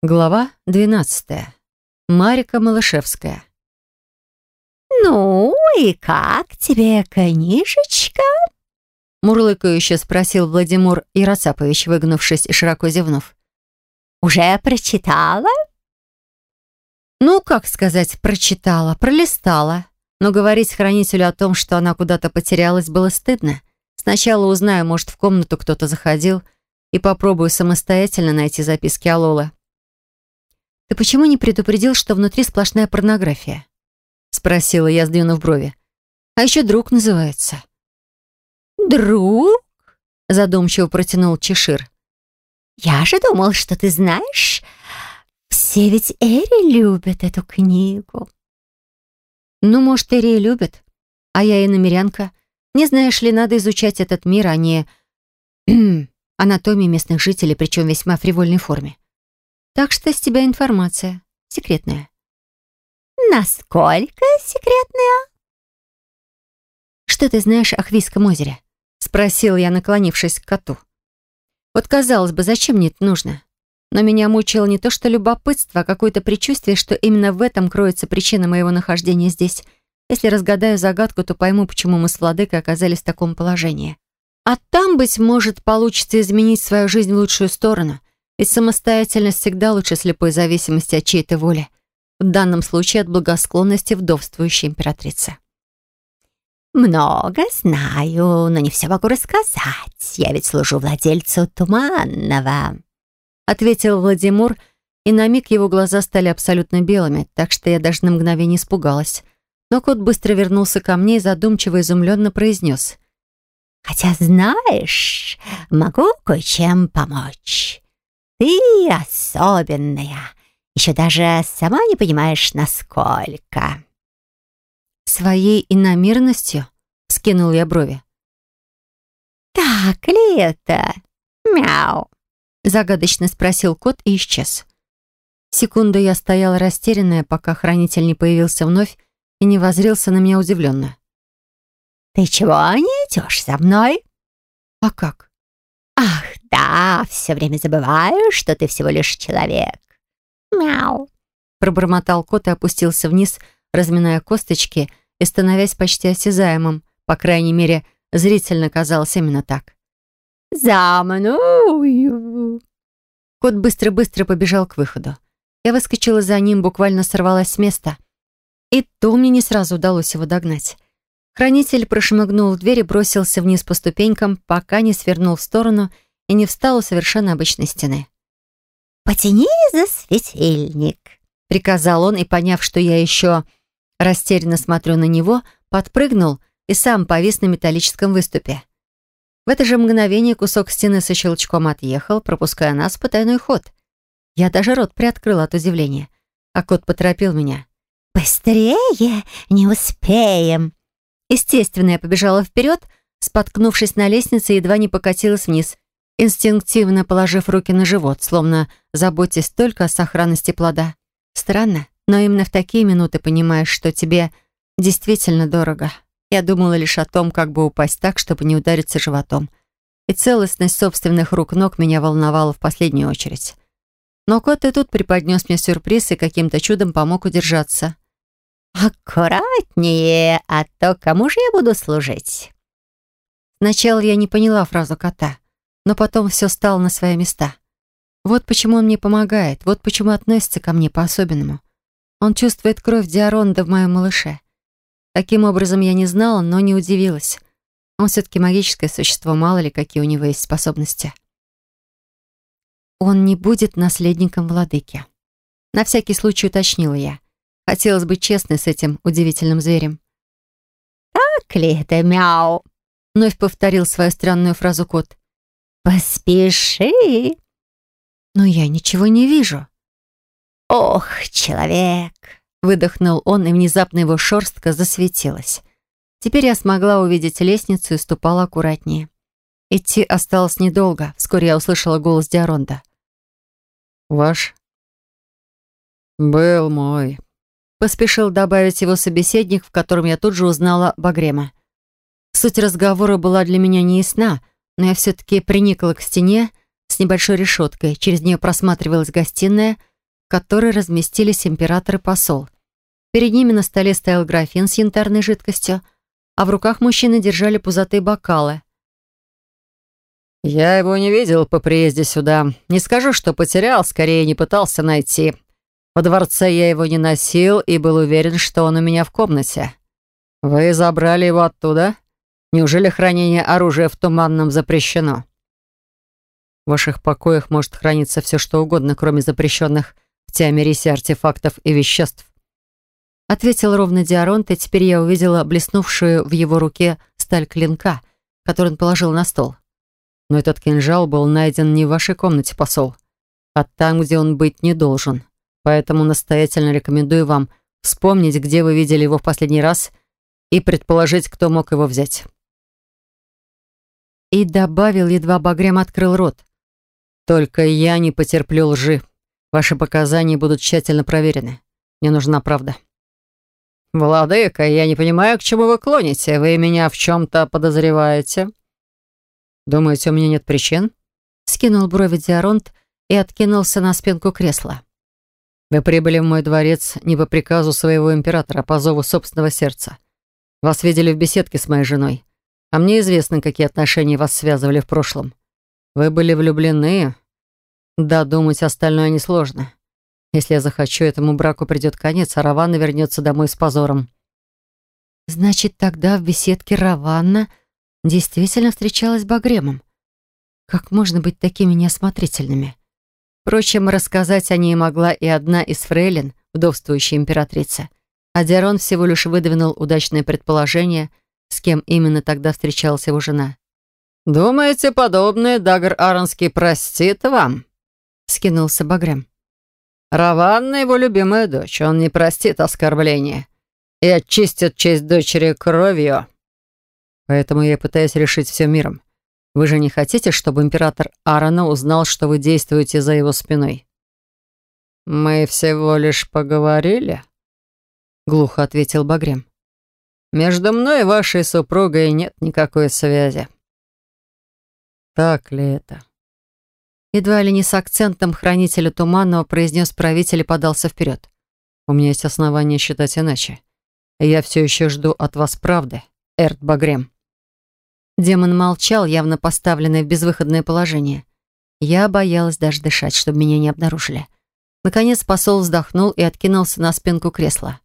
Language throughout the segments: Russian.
Глава 12. Марика Малышевская. «Ну и как тебе книжечка?» Мурлыкающе спросил Владимир Яроцапович, выгнувшись и широко зевнув. «Уже прочитала?» Ну, как сказать, прочитала, пролистала. Но говорить хранителю о том, что она куда-то потерялась, было стыдно. Сначала узнаю, может, в комнату кто-то заходил, и попробую самостоятельно найти записки Алолы. «Ты почему не предупредил, что внутри сплошная порнография?» — спросила я, сдвинув брови. «А еще друг называется». «Друг?» — задумчиво протянул Чешир. «Я же думал, что ты знаешь. Все ведь Эри любят эту книгу». «Ну, может, Эри и любят, а я и намерянка. Не знаешь ли, надо изучать этот мир, а не анатомии местных жителей, причем в весьма фривольной форме. Так что с тебя информация. Секретная. Насколько секретная? Что ты знаешь о Хвийском озере? Спросил я, наклонившись к коту. Вот казалось бы, зачем мне это нужно? Но меня мучило не то что любопытство, а какое-то предчувствие, что именно в этом кроется причина моего нахождения здесь. Если разгадаю загадку, то пойму, почему мы с Владыкой оказались в таком положении. А там, быть может, получится изменить свою жизнь в лучшую сторону. Ведь самостоятельность всегда лучше слепой зависимости от чьей-то воли. В данном случае от благосклонности вдовствующей императрицы. «Много знаю, но не все могу рассказать. Я ведь служу владельцу Туманного», — ответил Владимир, и на миг его глаза стали абсолютно белыми, так что я даже на мгновение испугалась. Но кот быстро вернулся ко мне и задумчиво изумленно произнес. «Хотя, знаешь, могу кое-чем помочь. Ты особенная. Еще даже сама не понимаешь, насколько. Своей иномирностью скинул я брови. Так ли это? Мяу. Загадочно спросил кот и исчез. Секунду я стояла растерянная, пока хранитель не появился вновь и не возрился на меня удивленно. «Ты чего не идешь за мной?» «А как?» «Ах, да, все время забываю, что ты всего лишь человек. Мяу!» Пробормотал кот и опустился вниз, разминая косточки и становясь почти осязаемым. По крайней мере, зрительно казалось именно так. «За мною!» Кот быстро-быстро побежал к выходу. Я выскочила за ним, буквально сорвалась с места. И то мне не сразу удалось его догнать. Хранитель прошмыгнул в дверь и бросился вниз по ступенькам, пока не свернул в сторону и не встал у совершенно обычной стены. «Потяни за светильник», — приказал он, и, поняв, что я еще растерянно смотрю на него, подпрыгнул и сам повис на металлическом выступе. В это же мгновение кусок стены со щелчком отъехал, пропуская нас в потайной ход. Я даже рот приоткрыла от удивления, а кот поторопил меня. «Быстрее! Не успеем!» Естественно, я побежала вперед, споткнувшись на лестнице, едва не покатилась вниз, инстинктивно положив руки на живот, словно заботясь только о сохранности плода. Странно, но именно в такие минуты понимаешь, что тебе действительно дорого. Я думала лишь о том, как бы упасть так, чтобы не удариться животом. И целостность собственных рук-ног меня волновала в последнюю очередь. Но кот и тут преподнес мне сюрприз и каким-то чудом помог удержаться. «Аккуратнее, а то кому же я буду служить?» Сначала я не поняла фразу кота, но потом все стало на свои места. Вот почему он мне помогает, вот почему относится ко мне по-особенному. Он чувствует кровь Диаронда в моем малыше. Таким образом я не знала, но не удивилась. Он все-таки магическое существо, мало ли какие у него есть способности. Он не будет наследником владыки. На всякий случай уточнила я. Хотелось быть честной с этим удивительным зверем. «Так ли это, мяу?» Вновь повторил свою странную фразу кот. «Поспеши!» «Но я ничего не вижу». «Ох, человек!» Выдохнул он, и внезапно его шерстка засветилась. Теперь я смогла увидеть лестницу и ступала аккуратнее. Идти осталось недолго. Вскоре я услышала голос Диаронда. «Ваш?» «Был мой», Поспешил добавить его собеседник, в котором я тут же узнала Багрема. Суть разговора была для меня неясна, но я все-таки приникла к стене с небольшой решеткой. Через нее просматривалась гостиная, в которой разместились император и посол. Перед ними на столе стоял графин с янтарной жидкостью, а в руках мужчины держали пузатые бокалы. «Я его не видел по приезде сюда. Не скажу, что потерял, скорее не пытался найти. Во дворце я его не носил и был уверен, что он у меня в комнате. Вы забрали его оттуда? Неужели хранение оружия в Туманном запрещено?» В ваших покоях может храниться все, что угодно, кроме запрещенных в Тиамирисе артефактов и веществ. Ответил ровно Диаронт, и теперь я увидела блеснувшую в его руке сталь клинка, который он положил на стол. Но этот кинжал был найден не в вашей комнате, посол, а там, где он быть не должен. Поэтому настоятельно рекомендую вам вспомнить, где вы видели его в последний раз, и предположить, кто мог его взять. И добавил, едва Багрем открыл рот. Только я не потерплю лжи. Ваши показания будут тщательно проверены. Мне нужна правда. «Владыка, я не понимаю, к чему вы клоните. Вы меня в чем-то подозреваете?» «Думаете, у меня нет причин?» Скинул брови Диаронт и откинулся на спинку кресла. «Вы прибыли в мой дворец не по приказу своего императора, а по зову собственного сердца. Вас видели в беседке с моей женой. А мне известно, какие отношения вас связывали в прошлом. Вы были влюблены? Да, думать остальное несложно. Если я захочу, этому браку придет конец, а Раванна вернется домой с позором. Значит, тогда в беседке Раванна действительно встречалась с Багремом. Как можно быть такими неосмотрительными? Впрочем, рассказать о ней могла и одна из фрейлин, вдовствующая императрица. А Диарон всего лишь выдвинул удачное предположение, с кем именно тогда встречалась его жена. «Думаете, подобное Дагр Аронский простит вам?» — скинулся Багрем. «Раванна его любимая дочь, он не простит оскорбления и очистит честь дочери кровью. Поэтому я пытаюсь решить все миром. Вы же не хотите, чтобы император Аарона узнал, что вы действуете за его спиной?» «Мы всего лишь поговорили», — глухо ответил Багрем. «Между мной и вашей супругой нет никакой связи». Так ли это? Едва ли не с акцентом хранителя Туманного произнес правитель и подался вперед. У меня есть основания считать иначе. Я все еще жду от вас правды, Эрт Багрем. Демон молчал, явно поставленный в безвыходное положение. Я боялась даже дышать, чтобы меня не обнаружили. Наконец посол вздохнул и откинулся на спинку кресла.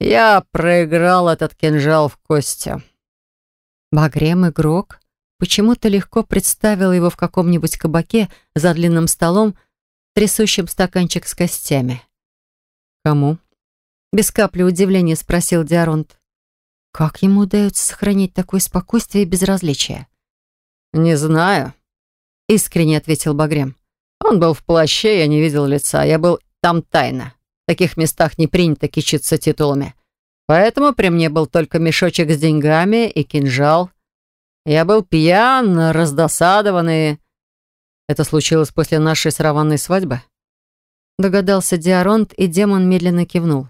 «Я проиграл этот кинжал в кости». «Багрем игрок?» Почему-то легко представила его в каком-нибудь кабаке за длинным столом, трясущим стаканчик с костями. «Кому?» Без капли удивления спросил Диаронт. «Как ему удается сохранить такое спокойствие и безразличие?» «Не знаю», — искренне ответил Багрем. «Он был в плаще, я не видел лица. Я был там тайно. В таких местах не принято кичиться титулами. Поэтому при мне был только мешочек с деньгами и кинжал. Я был пьян, раздосадованный. Это случилось после нашей сраванной свадьбы? Догадался Диаронт, и демон медленно кивнул.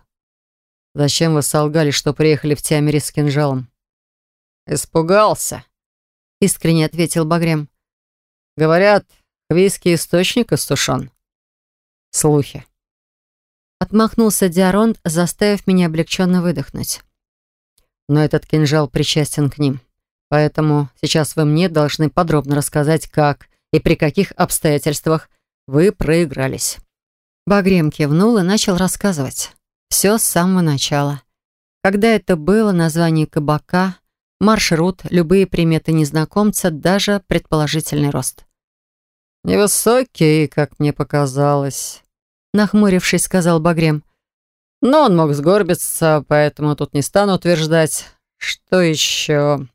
Зачем вы солгали, что приехали в Тиамире с кинжалом? Испугался, искренне ответил Багрем. Говорят, хвийский источник иссушен. Слухи. Отмахнулся Диаронт, заставив меня облегченно выдохнуть. Но этот кинжал причастен к ним. Поэтому сейчас вы мне должны подробно рассказать, как и при каких обстоятельствах вы проигрались». Багрем кивнул и начал рассказывать. Все с самого начала. Когда это было, название кабака, маршрут, любые приметы незнакомца, даже предположительный рост. «Невысокий, как мне показалось», — нахмурившись, сказал Багрем. «Но он мог сгорбиться, поэтому тут не стану утверждать. Что еще?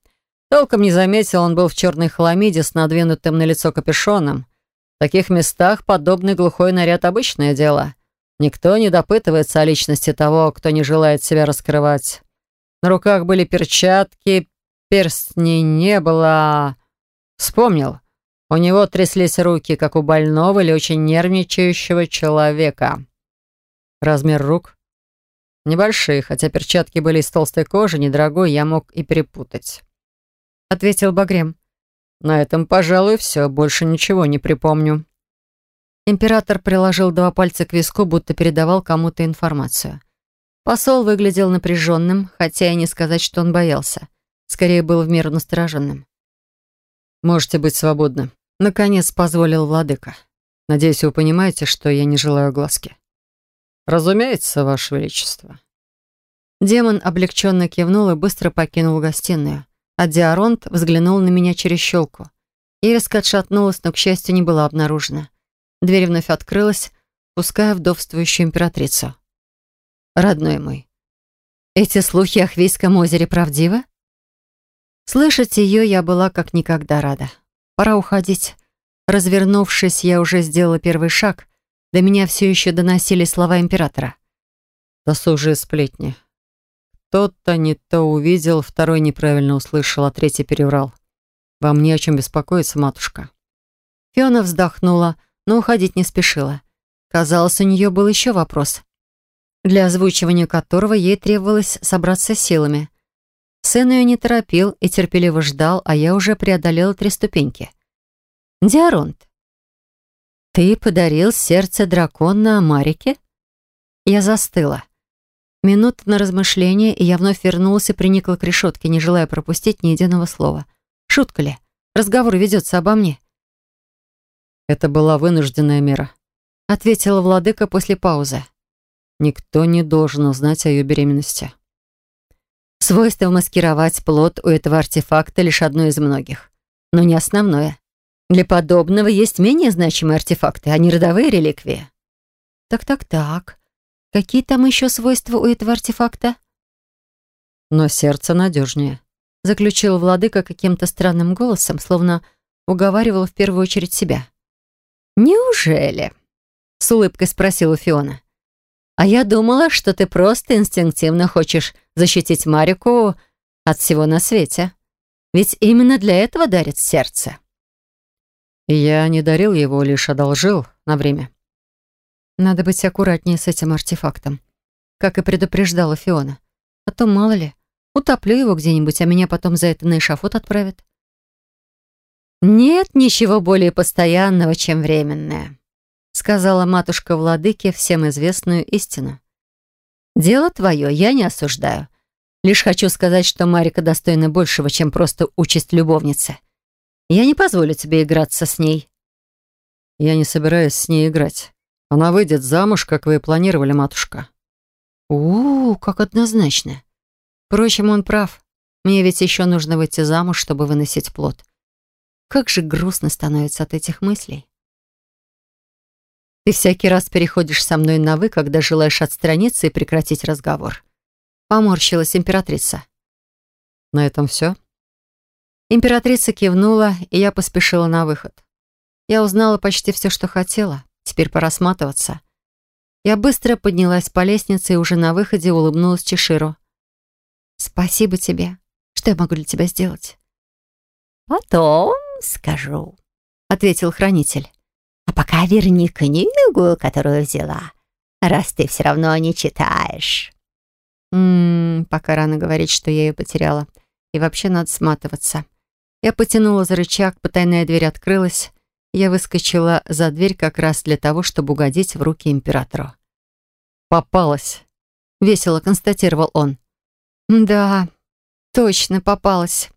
Толком не заметил, он был в черной хламиде с надвинутым на лицо капюшоном. В таких местах подобный глухой наряд — обычное дело. Никто не допытывается о личности того, кто не желает себя раскрывать. На руках были перчатки, перстней не было. Вспомнил. У него тряслись руки, как у больного или очень нервничающего человека. Размер рук? Небольшие, хотя перчатки были из толстой кожи, недорогой, я мог и перепутать. — ответил Багрем. «На этом, пожалуй, все. Больше ничего не припомню». Император приложил два пальца к виску, будто передавал кому-то информацию. Посол выглядел напряженным, хотя и не сказать, что он боялся. Скорее, был в меру настороженным. «Можете быть свободны», — наконец позволил владыка. «Надеюсь, вы понимаете, что я не желаю глазки». «Разумеется, Ваше Величество». Демон облегченно кивнул и быстро покинул гостиную, а Диаронт взглянул на меня через щелку. Резко отшатнулась, но, к счастью, не была обнаружена. Дверь вновь открылась, пуская вдовствующую императрицу. «Родной мой, эти слухи о Хвейском озере правдивы?» Слышать ее я была как никогда рада. Пора уходить. Развернувшись, я уже сделала первый шаг. До меня все еще доносили слова императора. «Досужие сплетни. Кто-то не то увидел, второй неправильно услышал, а третий переврал. Вам не о чем беспокоиться, матушка». Фиона вздохнула, но уходить не спешила. Казалось, у нее был еще вопрос, для озвучивания которого ей требовалось собраться силами. Сын ее не торопил и терпеливо ждал, а я уже преодолела три ступеньки. «Диаронт, ты подарил сердце дракона Марике?» Я застыла. Минута на размышление, и я вновь вернулась и приникла к решетке, не желая пропустить ни единого слова. Шутка ли? Разговор ведется обо мне. «Это была вынужденная мера», — ответила владыка после паузы. «Никто не должен узнать о ее беременности». Свойство маскировать плод у этого артефакта лишь одно из многих, но не основное. Для подобного есть менее значимые артефакты, а не родовые реликвии. Так-так-так. Какие там еще свойства у этого артефакта? Но сердце надежнее, заключил владыка каким-то странным голосом, словно уговаривал в первую очередь себя. «Неужели?» — с улыбкой спросила Фиона. А я думала, что ты просто инстинктивно хочешь защитить Марику от всего на свете. Ведь именно для этого дарит сердце. Я не дарил его, лишь одолжил на время. Надо быть аккуратнее с этим артефактом, как и предупреждала Фиона. А то, мало ли, утоплю его где-нибудь, а меня потом за это на эшафот отправят. Нет ничего более постоянного, чем временное сказала матушка владыке всем известную истину. «Дело твое, я не осуждаю. Лишь хочу сказать, что Марика достойна большего, чем просто участь любовницы. Я не позволю тебе играться с ней». «Я не собираюсь с ней играть. Она выйдет замуж, как вы и планировали, матушка». «У, -у как однозначно. Впрочем, он прав. Мне ведь еще нужно выйти замуж, чтобы выносить плод. Как же грустно становится от этих мыслей. Ты всякий раз переходишь со мной на «вы», когда желаешь отстраниться и прекратить разговор. Поморщилась императрица. На этом все? Императрица кивнула, и я поспешила на выход. Я узнала почти все, что хотела. Теперь пора сматываться. Я быстро поднялась по лестнице и уже на выходе улыбнулась Чеширу. «Спасибо тебе. Что я могу для тебя сделать?» «Потом скажу», — ответил хранитель. А пока верни книгу, которую взяла, раз ты все равно не читаешь. Ммм, пока рано говорить, что я ее потеряла. И вообще надо сматываться. Я потянула за рычаг, потайная дверь открылась. Я выскочила за дверь как раз для того, чтобы угодить в руки императору. «Попалась», — весело констатировал он. «Да, точно попалась».